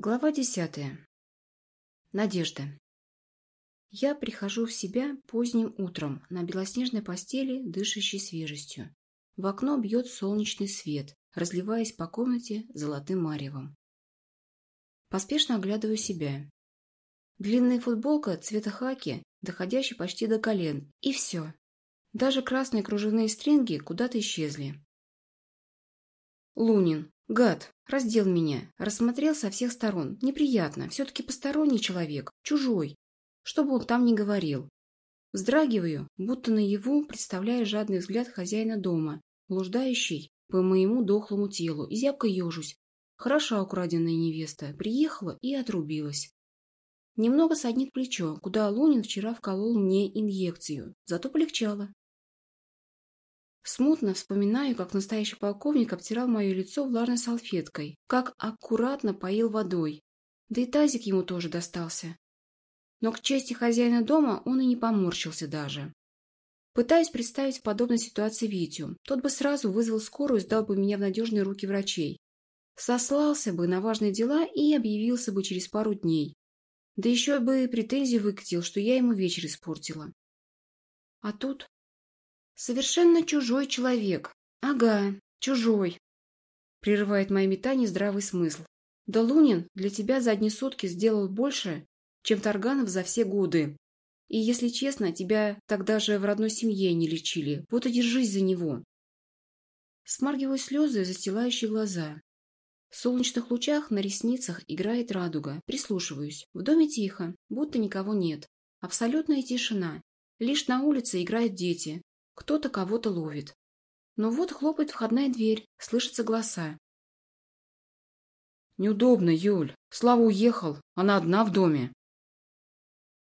Глава десятая. Надежда. Я прихожу в себя поздним утром на белоснежной постели, дышащей свежестью. В окно бьет солнечный свет, разливаясь по комнате золотым маревом. Поспешно оглядываю себя. Длинная футболка цвета хаки, доходящая почти до колен, и все. Даже красные кружевные стринги куда-то исчезли. Лунин, Гад, раздел меня, рассмотрел со всех сторон. Неприятно, все-таки посторонний человек, чужой. Что бы он там ни говорил. Вздрагиваю, будто наяву, представляя жадный взгляд хозяина дома, блуждающий по моему дохлому телу, и зябко ежусь. Хороша украденная невеста, приехала и отрубилась. Немного саднит плечо, куда Лунин вчера вколол мне инъекцию, зато полегчало. Смутно вспоминаю, как настоящий полковник обтирал мое лицо влажной салфеткой, как аккуратно поил водой. Да и тазик ему тоже достался. Но к чести хозяина дома он и не поморщился даже. Пытаюсь представить в подобной ситуации Витю. Тот бы сразу вызвал скорую и сдал бы меня в надежные руки врачей. Сослался бы на важные дела и объявился бы через пару дней. Да еще бы претензии выкатил, что я ему вечер испортила. А тут Совершенно чужой человек. Ага, чужой. Прерывает мои метания здравый смысл. Да Лунин для тебя за одни сутки сделал больше, чем Тарганов за все годы. И, если честно, тебя тогда же в родной семье не лечили. Вот и держись за него. Смаргиваю слезы, застилающие глаза. В солнечных лучах на ресницах играет радуга. Прислушиваюсь. В доме тихо, будто никого нет. Абсолютная тишина. Лишь на улице играют дети. Кто-то кого-то ловит. Но вот хлопает входная дверь, слышатся голоса. «Неудобно, Юль. Слава уехал. Она одна в доме».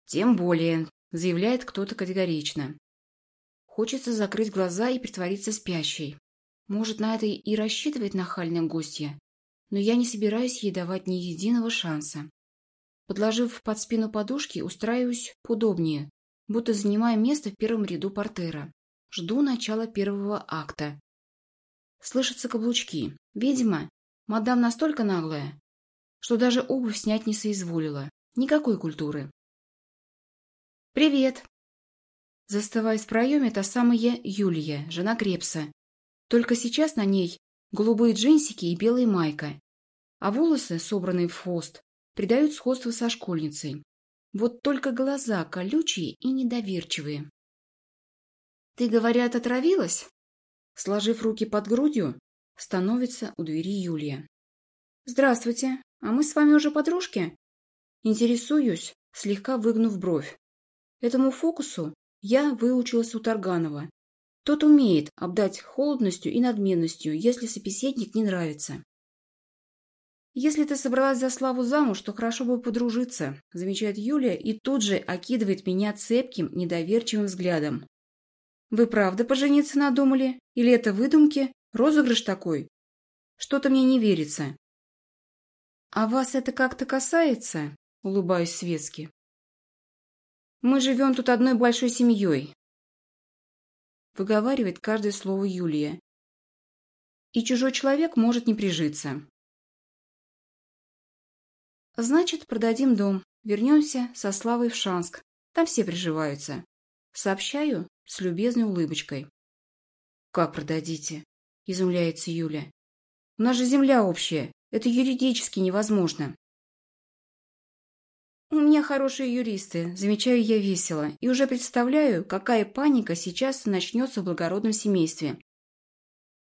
«Тем более», — заявляет кто-то категорично. Хочется закрыть глаза и притвориться спящей. Может, на это и рассчитывает нахальная гостья. Но я не собираюсь ей давать ни единого шанса. Подложив под спину подушки, устраиваюсь поудобнее, будто занимаю место в первом ряду портера. Жду начала первого акта. Слышатся каблучки. Видимо, мадам настолько наглая, что даже обувь снять не соизволила. Никакой культуры. «Привет!» Застывая в проеме, та самая Юлия, жена Крепса. Только сейчас на ней голубые джинсики и белая майка, а волосы, собранные в хвост, придают сходство со школьницей. Вот только глаза колючие и недоверчивые. «Ты, говорят, отравилась?» Сложив руки под грудью, становится у двери Юлия. «Здравствуйте, а мы с вами уже подружки?» Интересуюсь, слегка выгнув бровь. Этому фокусу я выучилась у Тарганова. Тот умеет обдать холодностью и надменностью, если собеседник не нравится. «Если ты собралась за Славу замуж, то хорошо бы подружиться», замечает Юлия и тут же окидывает меня цепким, недоверчивым взглядом. Вы правда пожениться надумали? Или это выдумки? Розыгрыш такой? Что-то мне не верится. А вас это как-то касается? Улыбаюсь светски. Мы живем тут одной большой семьей. Выговаривает каждое слово Юлия. И чужой человек может не прижиться. Значит, продадим дом. Вернемся со Славой в Шанск. Там все приживаются. Сообщаю с любезной улыбочкой. «Как продадите?» – изумляется Юля. «У нас же земля общая. Это юридически невозможно». «У меня хорошие юристы», – замечаю я весело, и уже представляю, какая паника сейчас начнется в благородном семействе.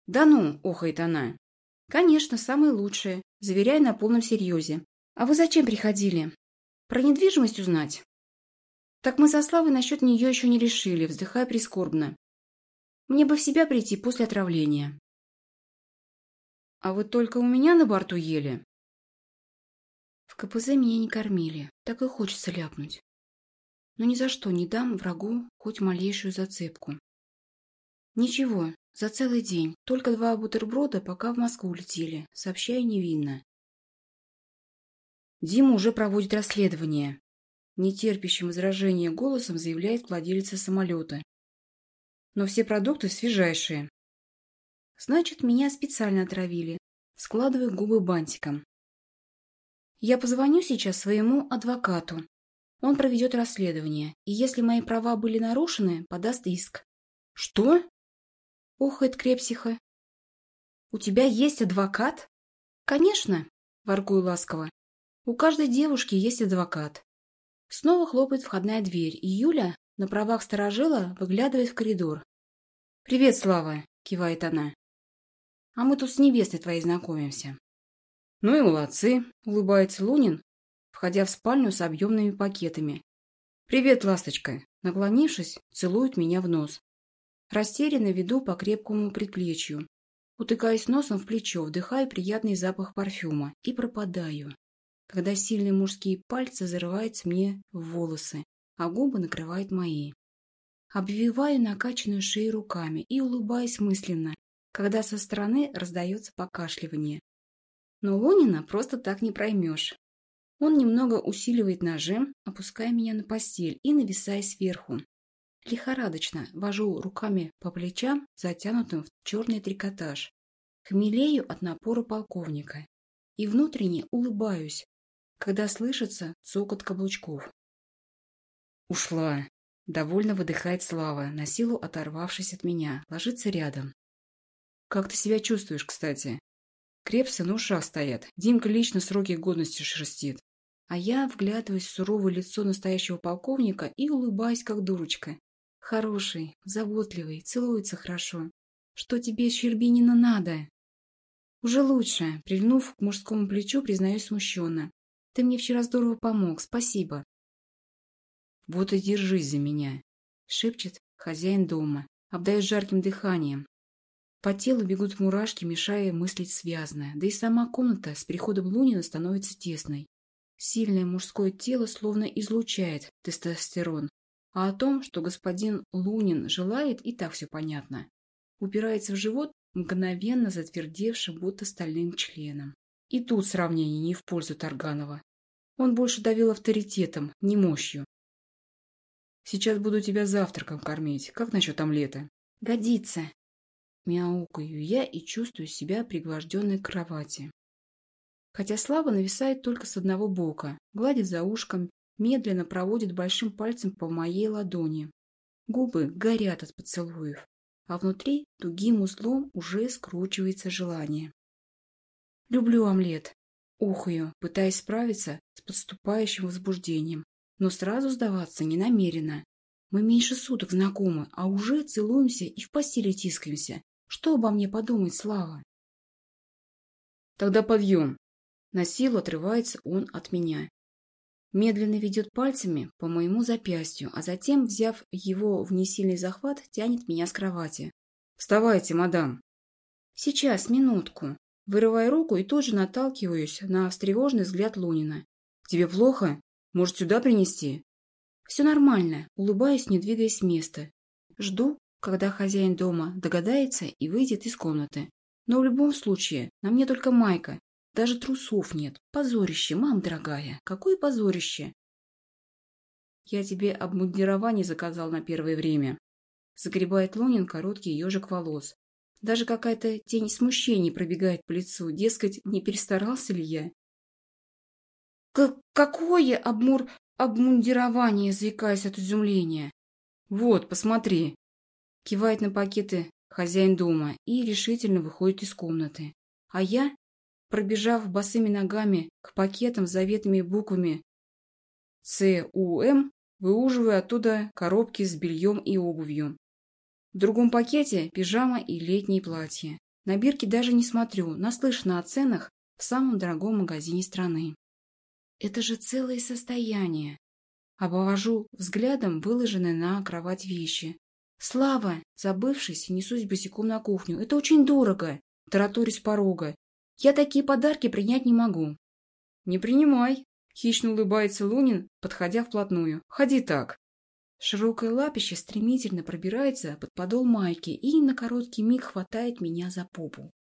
«Да ну!» – охает она. «Конечно, самые лучшие», – заверяю на полном серьезе. «А вы зачем приходили? Про недвижимость узнать?» Так мы со Славой насчет нее еще не решили, вздыхая прискорбно. Мне бы в себя прийти после отравления. А вы только у меня на борту ели? В КПЗ меня не кормили, так и хочется ляпнуть. Но ни за что не дам врагу хоть малейшую зацепку. Ничего, за целый день, только два бутерброда, пока в Москву летели, сообщаю невинно. Дима уже проводит расследование, нетерпящим возражения голосом заявляет владелица самолета. Но все продукты свежайшие. Значит, меня специально отравили. Складываю губы бантиком. Я позвоню сейчас своему адвокату. Он проведет расследование, и если мои права были нарушены, подаст иск. Что? Охает Крепсиха. У тебя есть адвокат? Конечно, воркую ласково. У каждой девушки есть адвокат. Снова хлопает входная дверь, и Юля на правах сторожила выглядывает в коридор. «Привет, Слава!» – кивает она. «А мы тут с невестой твоей знакомимся». «Ну и молодцы!» – улыбается Лунин, входя в спальню с объемными пакетами. «Привет, ласточка!» Наклонившись, целует меня в нос. Растерянно веду по крепкому предплечью. Утыкаясь носом в плечо, вдыхаю приятный запах парфюма и пропадаю, когда сильные мужские пальцы зарываются мне в волосы, а губы накрывают мои. Обвиваю накачанную шею руками и улыбаюсь мысленно, когда со стороны раздается покашливание. Но Лунина просто так не проймешь. Он немного усиливает нажим, опуская меня на постель и нависая сверху. Лихорадочно вожу руками по плечам, затянутым в черный трикотаж. Хмелею от напора полковника. И внутренне улыбаюсь, когда слышится цокот каблучков. Ушла. Довольно выдыхает Слава, на силу оторвавшись от меня, ложится рядом. Как ты себя чувствуешь, кстати? Крепсы на ушах стоят. Димка лично сроки годности шерстит. А я вглядываюсь в суровое лицо настоящего полковника и улыбаюсь, как дурочка. Хороший, заботливый, целуется хорошо. Что тебе, Щербинина, надо? Уже лучше. Прильнув к мужскому плечу, признаюсь смущенно. Ты мне вчера здорово помог, спасибо. Вот и держись за меня, шепчет хозяин дома, обдает жарким дыханием. По телу бегут мурашки, мешая мыслить связно, да и сама комната с приходом Лунина становится тесной. Сильное мужское тело словно излучает тестостерон. А о том, что господин Лунин желает, и так все понятно. Упирается в живот мгновенно затвердевшим, будто стальным членом. И тут сравнение не в пользу Тарганова. Он больше давил авторитетом, не мощью. Сейчас буду тебя завтраком кормить. Как насчет омлета? Годится. Мяукаю я и чувствую себя пригвожденной к кровати. Хотя Слава нависает только с одного бока, гладит за ушком, медленно проводит большим пальцем по моей ладони. Губы горят от поцелуев, а внутри тугим узлом уже скручивается желание. Люблю омлет. Ухаю, пытаясь справиться с подступающим возбуждением, но сразу сдаваться не намерена. Мы меньше суток знакомы, а уже целуемся и в постели тискаемся. Что обо мне подумает Слава? Тогда подъем. На силу отрывается он от меня. Медленно ведет пальцами по моему запястью, а затем, взяв его в несильный захват, тянет меня с кровати. «Вставайте, мадам!» «Сейчас, минутку!» Вырываю руку и тут же наталкиваюсь на встревоженный взгляд Лунина. «Тебе плохо? Может, сюда принести?» «Все нормально», улыбаюсь, не двигаясь с места. Жду, когда хозяин дома догадается и выйдет из комнаты. Но в любом случае, на мне только майка, даже трусов нет. Позорище, мам дорогая. Какое позорище? Я тебе обмундирование заказал на первое время. Загребает Лунин короткий ежик волос. Даже какая-то тень смущения пробегает по лицу. Дескать, не перестарался ли я? К какое обмур... обмундирование, заикаясь от изумления? Вот, посмотри. Кивает на пакеты хозяин дома и решительно выходит из комнаты. А я пробежав босыми ногами к пакетам с заветными буквами ЦУМ, выуживая оттуда коробки с бельем и обувью. В другом пакете пижама и летнее платье. На бирки даже не смотрю, наслышана о ценах в самом дорогом магазине страны. Это же целое состояние. Обвожу взглядом выложенные на кровать вещи. Слава, забывшись, несусь босиком на кухню. Это очень дорого. Тараторюсь порога. Я такие подарки принять не могу. Не принимай, хищно улыбается Лунин, подходя вплотную. Ходи так. Широкое лапище стремительно пробирается под подол майки и на короткий миг хватает меня за попу.